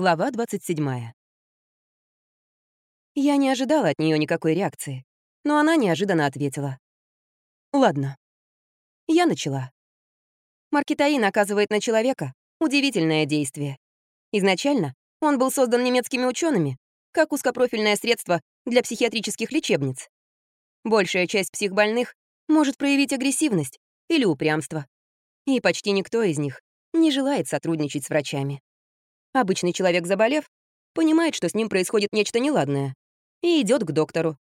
Глава 27. Я не ожидала от нее никакой реакции, но она неожиданно ответила. «Ладно». Я начала. Маркетаин оказывает на человека удивительное действие. Изначально он был создан немецкими учеными как узкопрофильное средство для психиатрических лечебниц. Большая часть психбольных может проявить агрессивность или упрямство, и почти никто из них не желает сотрудничать с врачами. Обычный человек, заболев, понимает, что с ним происходит нечто неладное, и идет к доктору.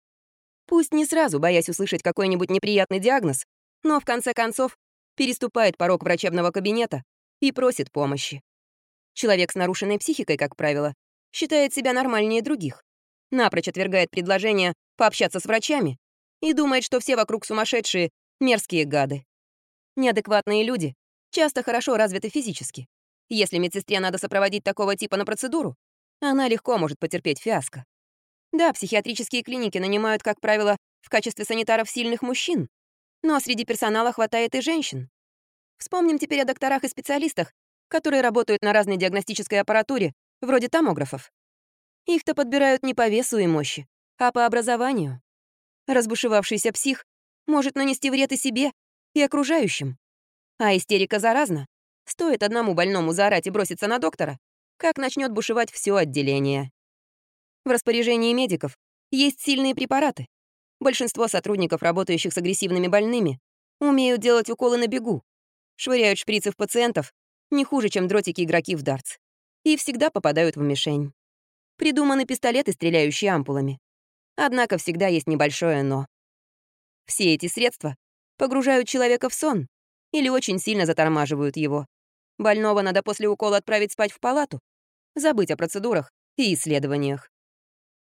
Пусть не сразу, боясь услышать какой-нибудь неприятный диагноз, но в конце концов переступает порог врачебного кабинета и просит помощи. Человек с нарушенной психикой, как правило, считает себя нормальнее других, напрочь отвергает предложение пообщаться с врачами и думает, что все вокруг сумасшедшие, мерзкие гады. Неадекватные люди часто хорошо развиты физически, если медсестре надо сопроводить такого типа на процедуру, она легко может потерпеть фиаско. Да, психиатрические клиники нанимают, как правило, в качестве санитаров сильных мужчин, но среди персонала хватает и женщин. Вспомним теперь о докторах и специалистах, которые работают на разной диагностической аппаратуре, вроде томографов. Их-то подбирают не по весу и мощи, а по образованию. Разбушевавшийся псих может нанести вред и себе, и окружающим. А истерика заразна. Стоит одному больному заорать и броситься на доктора, как начнет бушевать все отделение. В распоряжении медиков есть сильные препараты. Большинство сотрудников, работающих с агрессивными больными, умеют делать уколы на бегу, швыряют шприцы в пациентов не хуже, чем дротики-игроки в дартс, и всегда попадают в мишень. Придуманы пистолеты, стреляющие ампулами. Однако всегда есть небольшое «но». Все эти средства погружают человека в сон или очень сильно затормаживают его, Больного надо после укола отправить спать в палату, забыть о процедурах и исследованиях.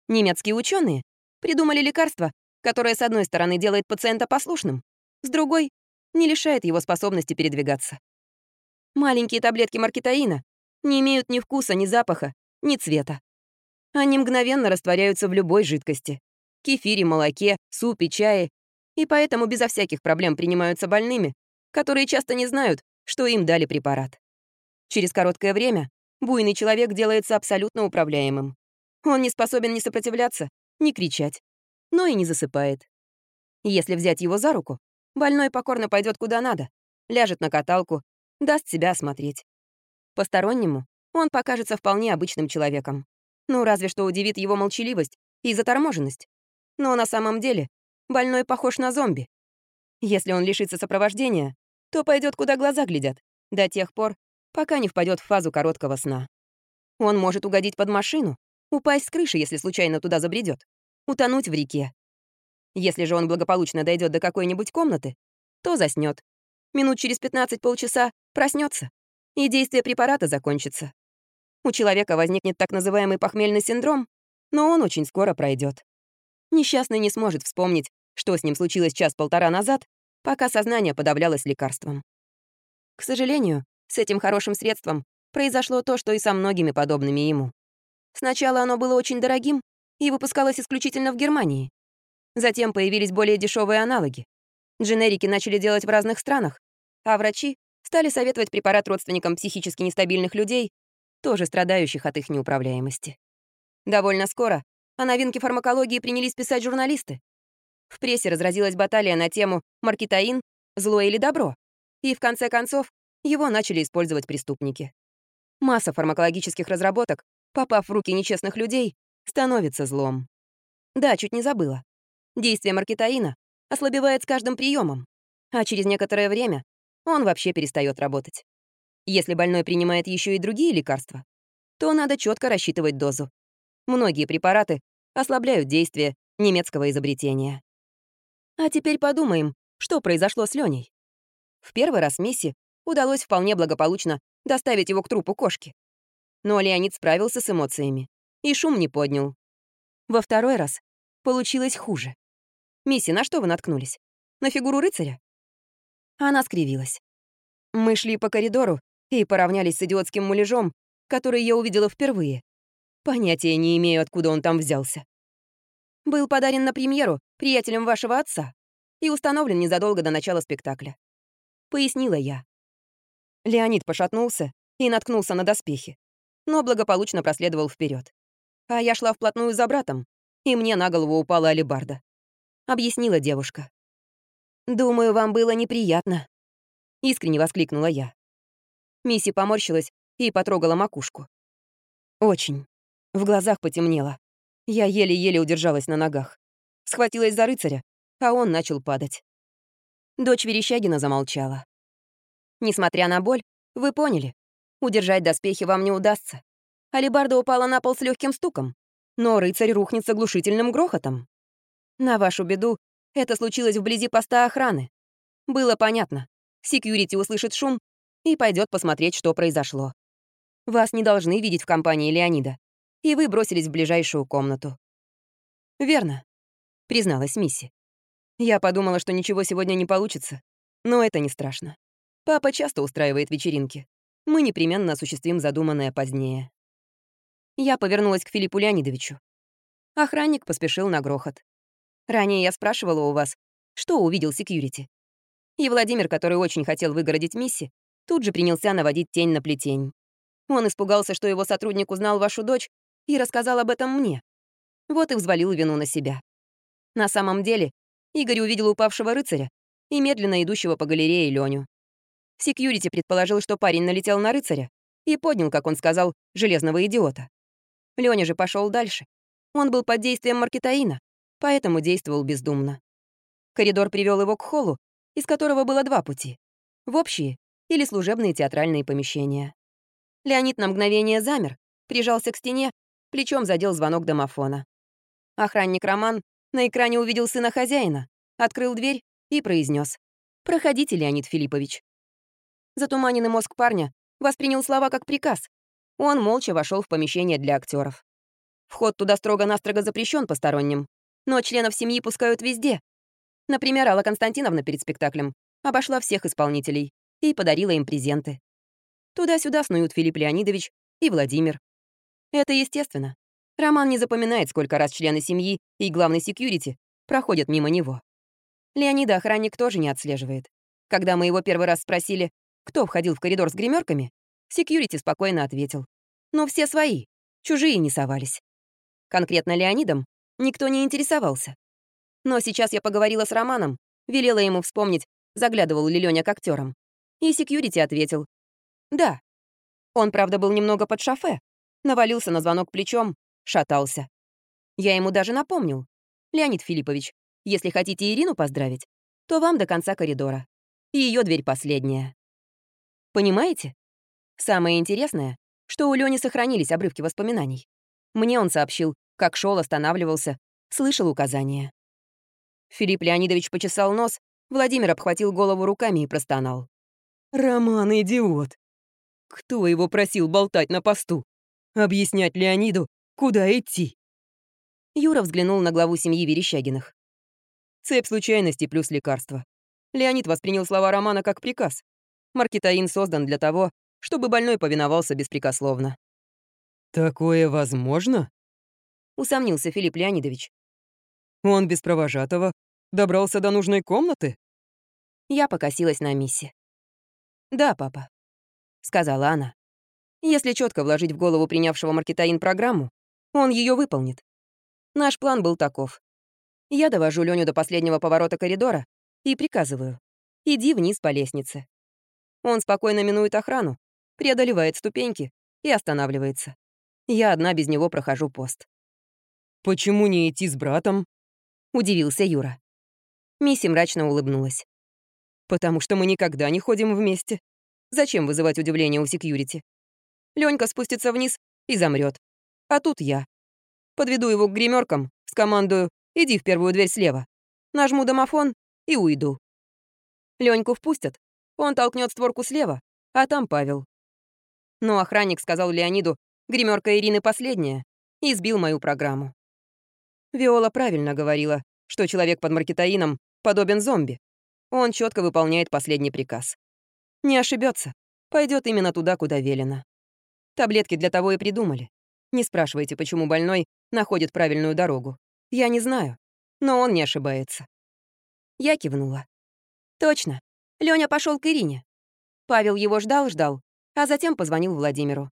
Немецкие ученые придумали лекарство, которое с одной стороны делает пациента послушным, с другой — не лишает его способности передвигаться. Маленькие таблетки маркетаина не имеют ни вкуса, ни запаха, ни цвета. Они мгновенно растворяются в любой жидкости — кефире, молоке, супе, чае, и поэтому безо всяких проблем принимаются больными, которые часто не знают, что им дали препарат. Через короткое время буйный человек делается абсолютно управляемым. Он не способен ни сопротивляться, ни кричать, но и не засыпает. Если взять его за руку, больной покорно пойдет куда надо, ляжет на каталку, даст себя осмотреть. Постороннему он покажется вполне обычным человеком. Ну, разве что удивит его молчаливость и заторможенность. Но на самом деле больной похож на зомби. Если он лишится сопровождения, то пойдет, куда глаза глядят, до тех пор, пока не впадет в фазу короткого сна. Он может угодить под машину, упасть с крыши, если случайно туда забредет, утонуть в реке. Если же он благополучно дойдет до какой-нибудь комнаты, то заснет. Минут через 15-полчаса проснется, и действие препарата закончится. У человека возникнет так называемый похмельный синдром, но он очень скоро пройдет. Несчастный не сможет вспомнить, что с ним случилось час-полтора назад, пока сознание подавлялось лекарством. К сожалению, с этим хорошим средством произошло то, что и со многими подобными ему. Сначала оно было очень дорогим и выпускалось исключительно в Германии. Затем появились более дешевые аналоги. Дженерики начали делать в разных странах, а врачи стали советовать препарат родственникам психически нестабильных людей, тоже страдающих от их неуправляемости. Довольно скоро о новинке фармакологии принялись писать журналисты, в прессе разразилась баталия на тему «Маркетаин – зло или добро?» И в конце концов его начали использовать преступники. Масса фармакологических разработок, попав в руки нечестных людей, становится злом. Да, чуть не забыла. Действие маркетаина ослабевает с каждым приемом, а через некоторое время он вообще перестает работать. Если больной принимает еще и другие лекарства, то надо четко рассчитывать дозу. Многие препараты ослабляют действие немецкого изобретения. А теперь подумаем, что произошло с Леней. В первый раз Мисси удалось вполне благополучно доставить его к трупу кошки. Но Леонид справился с эмоциями и шум не поднял. Во второй раз получилось хуже. «Мисси, на что вы наткнулись? На фигуру рыцаря?» Она скривилась. Мы шли по коридору и поравнялись с идиотским муляжом, который я увидела впервые. Понятия не имею, откуда он там взялся. Был подарен на премьеру приятелем вашего отца и установлен незадолго до начала спектакля. Пояснила я. Леонид пошатнулся и наткнулся на доспехи. но благополучно проследовал вперед. А я шла вплотную за братом, и мне на голову упала алебарда. Объяснила девушка. «Думаю, вам было неприятно», — искренне воскликнула я. Мисси поморщилась и потрогала макушку. Очень. В глазах потемнело. Я еле-еле удержалась на ногах. Схватилась за рыцаря, а он начал падать. Дочь Верещагина замолчала. Несмотря на боль, вы поняли, удержать доспехи вам не удастся. Алибарда упала на пол с легким стуком, но рыцарь рухнет с оглушительным грохотом. На вашу беду, это случилось вблизи поста охраны. Было понятно. Секьюрити услышит шум и пойдет посмотреть, что произошло. Вас не должны видеть в компании Леонида, и вы бросились в ближайшую комнату. «Верно», — призналась Мисси. «Я подумала, что ничего сегодня не получится, но это не страшно. Папа часто устраивает вечеринки. Мы непременно осуществим задуманное позднее». Я повернулась к Филиппу Леонидовичу. Охранник поспешил на грохот. Ранее я спрашивала у вас, что увидел секьюрити. И Владимир, который очень хотел выгородить Мисси, тут же принялся наводить тень на плетень. Он испугался, что его сотрудник узнал вашу дочь и рассказал об этом мне. Вот и взвалил вину на себя. На самом деле, Игорь увидел упавшего рыцаря и медленно идущего по галерее Леню. Секьюрити предположил, что парень налетел на рыцаря и поднял, как он сказал, железного идиота. Лёня же пошел дальше. Он был под действием маркетаина, поэтому действовал бездумно. Коридор привел его к холлу, из которого было два пути — в общие или служебные театральные помещения. Леонид на мгновение замер, прижался к стене, плечом задел звонок домофона. Охранник Роман на экране увидел сына хозяина, открыл дверь и произнес: «Проходите, Леонид Филиппович». Затуманенный мозг парня воспринял слова как приказ. Он молча вошел в помещение для актеров. Вход туда строго-настрого запрещен посторонним, но членов семьи пускают везде. Например, Алла Константиновна перед спектаклем обошла всех исполнителей и подарила им презенты. Туда-сюда снуют Филипп Леонидович и Владимир. Это естественно. Роман не запоминает, сколько раз члены семьи и главный секьюрити проходят мимо него. Леонида охранник тоже не отслеживает. Когда мы его первый раз спросили, кто входил в коридор с гримерками, секьюрити спокойно ответил. Но все свои, чужие не совались. Конкретно Леонидом никто не интересовался. Но сейчас я поговорила с Романом, велела ему вспомнить, заглядывал ли Лёня к актерам. И секьюрити ответил, да. Он, правда, был немного под шофе, навалился на звонок плечом, шатался. Я ему даже напомнил. «Леонид Филиппович, если хотите Ирину поздравить, то вам до конца коридора. Ее дверь последняя». Понимаете? Самое интересное, что у Лёни сохранились обрывки воспоминаний. Мне он сообщил, как шел, останавливался, слышал указания. Филипп Леонидович почесал нос, Владимир обхватил голову руками и простонал. «Роман, идиот! Кто его просил болтать на посту? Объяснять Леониду, куда идти? Юра взглянул на главу семьи Верещагиных. Цепь случайностей плюс лекарства. Леонид воспринял слова Романа как приказ. Маркетаин создан для того, чтобы больной повиновался беспрекословно. «Такое возможно?» — усомнился Филипп Леонидович. «Он без провожатого добрался до нужной комнаты?» Я покосилась на Мисси. «Да, папа сказала она. Если четко вложить в голову принявшего Маркетаин программу, он ее выполнит. Наш план был таков. Я довожу Леню до последнего поворота коридора и приказываю. Иди вниз по лестнице. Он спокойно минует охрану, преодолевает ступеньки и останавливается. Я одна без него прохожу пост. «Почему не идти с братом?» — удивился Юра. Мисси мрачно улыбнулась. «Потому что мы никогда не ходим вместе», Зачем вызывать удивление у секьюрити? Ленька спустится вниз и замрет. А тут я. Подведу его к гримеркам, скомандую «иди в первую дверь слева». Нажму домофон и уйду. Леньку впустят, он толкнет створку слева, а там Павел. Но охранник сказал Леониду, гримерка Ирины последняя, и сбил мою программу. Виола правильно говорила, что человек под маркетаином подобен зомби. Он четко выполняет последний приказ. Не ошибется, пойдет именно туда, куда велено. Таблетки для того и придумали. Не спрашивайте, почему больной находит правильную дорогу. Я не знаю, но он не ошибается. Я кивнула. Точно. Лёня пошел к Ирине. Павел его ждал-ждал, а затем позвонил Владимиру.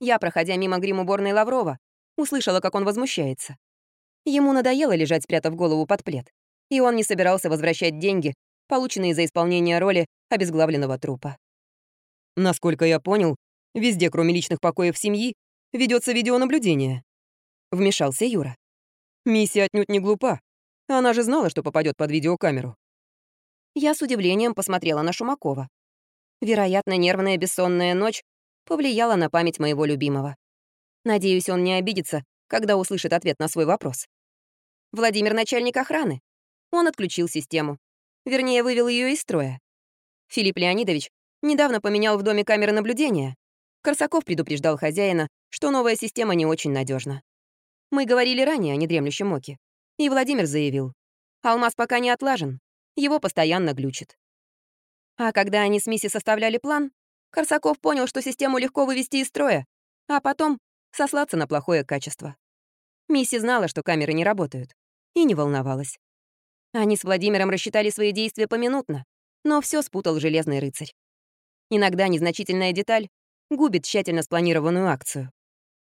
Я, проходя мимо грим-уборной Лаврова, услышала, как он возмущается. Ему надоело лежать, спрятав голову под плед, и он не собирался возвращать деньги, полученные за исполнение роли обезглавленного трупа. Насколько я понял, везде, кроме личных покоев семьи, ведется видеонаблюдение. Вмешался Юра. Миссия отнюдь не глупа. Она же знала, что попадет под видеокамеру. Я с удивлением посмотрела на Шумакова. Вероятно, нервная бессонная ночь повлияла на память моего любимого. Надеюсь, он не обидится, когда услышит ответ на свой вопрос. Владимир — начальник охраны. Он отключил систему. Вернее, вывел ее из строя. Филипп Леонидович недавно поменял в доме камеры наблюдения. Корсаков предупреждал хозяина, что новая система не очень надежна. Мы говорили ранее о недремлющем оке. И Владимир заявил, алмаз пока не отлажен, его постоянно глючит. А когда они с Мисси составляли план, Корсаков понял, что систему легко вывести из строя, а потом сослаться на плохое качество. Мисси знала, что камеры не работают, и не волновалась. Они с Владимиром рассчитали свои действия поминутно, но все спутал Железный рыцарь. Иногда незначительная деталь губит тщательно спланированную акцию.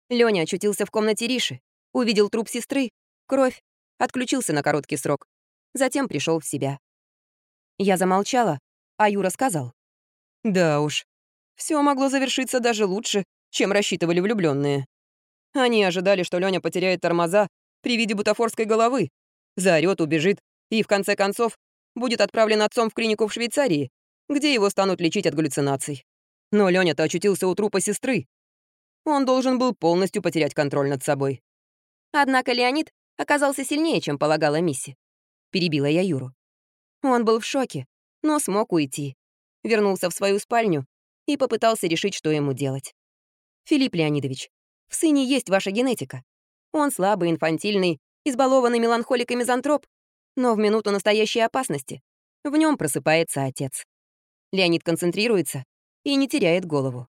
Лёня очутился в комнате Риши, увидел труп сестры, кровь, отключился на короткий срок, затем пришел в себя. Я замолчала, а Юра сказал. «Да уж, все могло завершиться даже лучше, чем рассчитывали влюбленные. Они ожидали, что Лёня потеряет тормоза при виде бутафорской головы, заорёт, убежит и, в конце концов, будет отправлен отцом в клинику в Швейцарии, где его станут лечить от галлюцинаций. Но Лёня-то очутился у трупа сестры. Он должен был полностью потерять контроль над собой. Однако Леонид оказался сильнее, чем полагала Мисси. Перебила я Юру. Он был в шоке, но смог уйти. Вернулся в свою спальню и попытался решить, что ему делать. «Филипп Леонидович, в сыне есть ваша генетика. Он слабый, инфантильный, избалованный меланхолик и мизантроп, но в минуту настоящей опасности в нем просыпается отец. Леонид концентрируется и не теряет голову.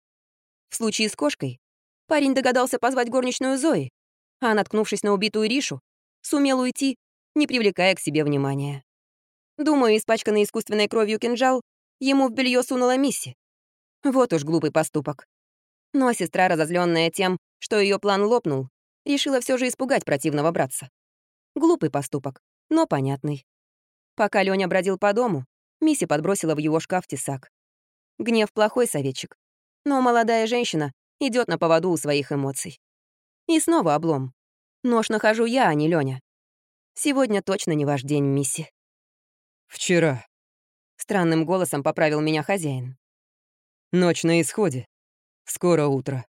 В случае с кошкой парень догадался позвать горничную Зои, а, наткнувшись на убитую Ришу, сумел уйти, не привлекая к себе внимания. Думаю, испачканный искусственной кровью кинжал ему в белье сунула Мисси. Вот уж глупый поступок. Но сестра, разозленная тем, что ее план лопнул, решила все же испугать противного братца. Глупый поступок, но понятный. Пока Лёня бродил по дому, Мисси подбросила в его шкаф тесак. Гнев — плохой советчик. Но молодая женщина идет на поводу у своих эмоций. И снова облом. Нож нахожу я, а не Лёня. Сегодня точно не ваш день, Мисси. «Вчера», — странным голосом поправил меня хозяин. «Ночь на исходе. Скоро утро».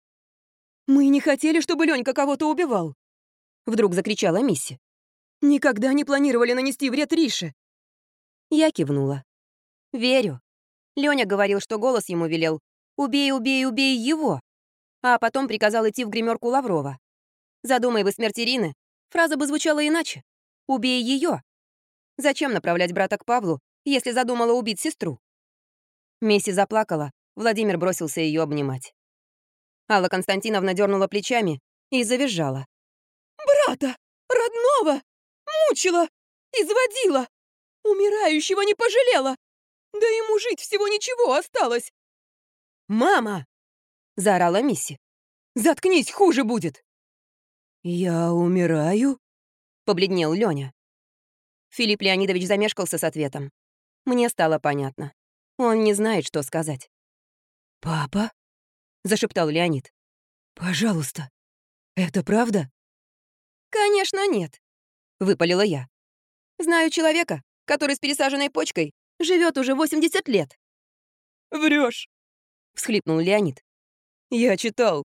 «Мы не хотели, чтобы Лёнька кого-то убивал!» Вдруг закричала Мисси. «Никогда не планировали нанести вред Рише!» Я кивнула. «Верю. Лёня говорил, что голос ему велел «Убей, убей, убей его!» А потом приказал идти в гримерку Лаврова. Задумай вы смерть Ирины, фраза бы звучала иначе. «Убей ее. Зачем направлять брата к Павлу, если задумала убить сестру? Месси заплакала, Владимир бросился ее обнимать. Алла Константиновна дернула плечами и завизжала. «Брата! Родного! Мучила! Изводила! Умирающего не пожалела! Да ему жить всего ничего осталось!» «Мама!» — заорала Мисси. «Заткнись, хуже будет!» «Я умираю?» — побледнел Лёня. Филипп Леонидович замешкался с ответом. Мне стало понятно. Он не знает, что сказать. «Папа?» — зашептал Леонид. «Пожалуйста, это правда?» «Конечно нет», — выпалила я. «Знаю человека, который с пересаженной почкой живет уже 80 лет». Врешь, всхлипнул Леонид. «Я читал.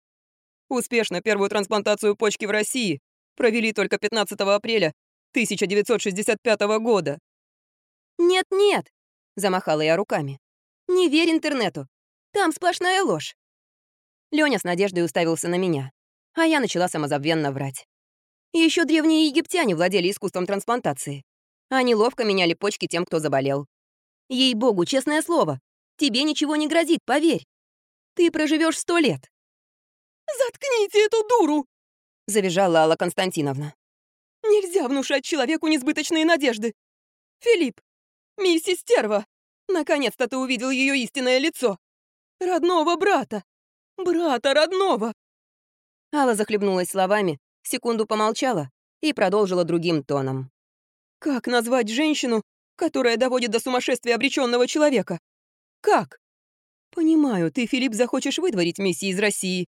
Успешно первую трансплантацию почки в России провели только 15 апреля 1965 года». «Нет-нет», — замахала я руками. «Не верь интернету. Там сплошная ложь». Лёня с надеждой уставился на меня, а я начала самозабвенно врать. Еще древние египтяне владели искусством трансплантации. Они ловко меняли почки тем, кто заболел. Ей-богу, честное слово, тебе ничего не грозит, поверь. Ты проживешь сто лет. «Заткните эту дуру!» — завизжала Алла Константиновна. «Нельзя внушать человеку несбыточные надежды. Филипп, миссис Стерва, наконец-то ты увидел ее истинное лицо. Родного брата. Брата родного. Алла захлебнулась словами, секунду помолчала и продолжила другим тоном. «Как назвать женщину, которая доводит до сумасшествия обреченного человека? Как? Понимаю, ты, Филипп, захочешь выдворить миссии из России,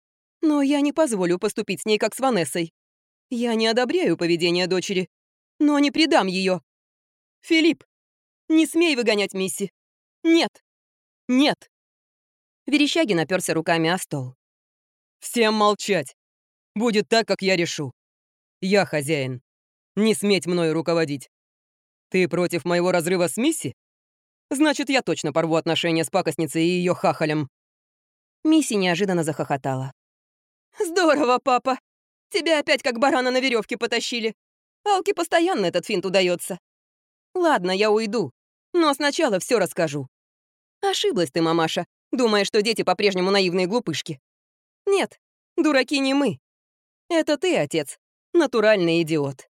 но я не позволю поступить с ней, как с Ванессой. Я не одобряю поведение дочери, но не предам ее. Филипп, не смей выгонять Мисси. Нет. Нет. Верещагин оперся руками о стол. «Всем молчать! Будет так, как я решу. Я хозяин. Не сметь мною руководить. Ты против моего разрыва с Мисси? Значит, я точно порву отношения с пакостницей и ее хахалем». Мисси неожиданно захохотала. «Здорово, папа! Тебя опять как барана на веревке потащили. Алке постоянно этот финт удается. Ладно, я уйду, но сначала все расскажу. Ошиблась ты, мамаша, думая, что дети по-прежнему наивные глупышки. Нет, дураки не мы. Это ты, отец, натуральный идиот.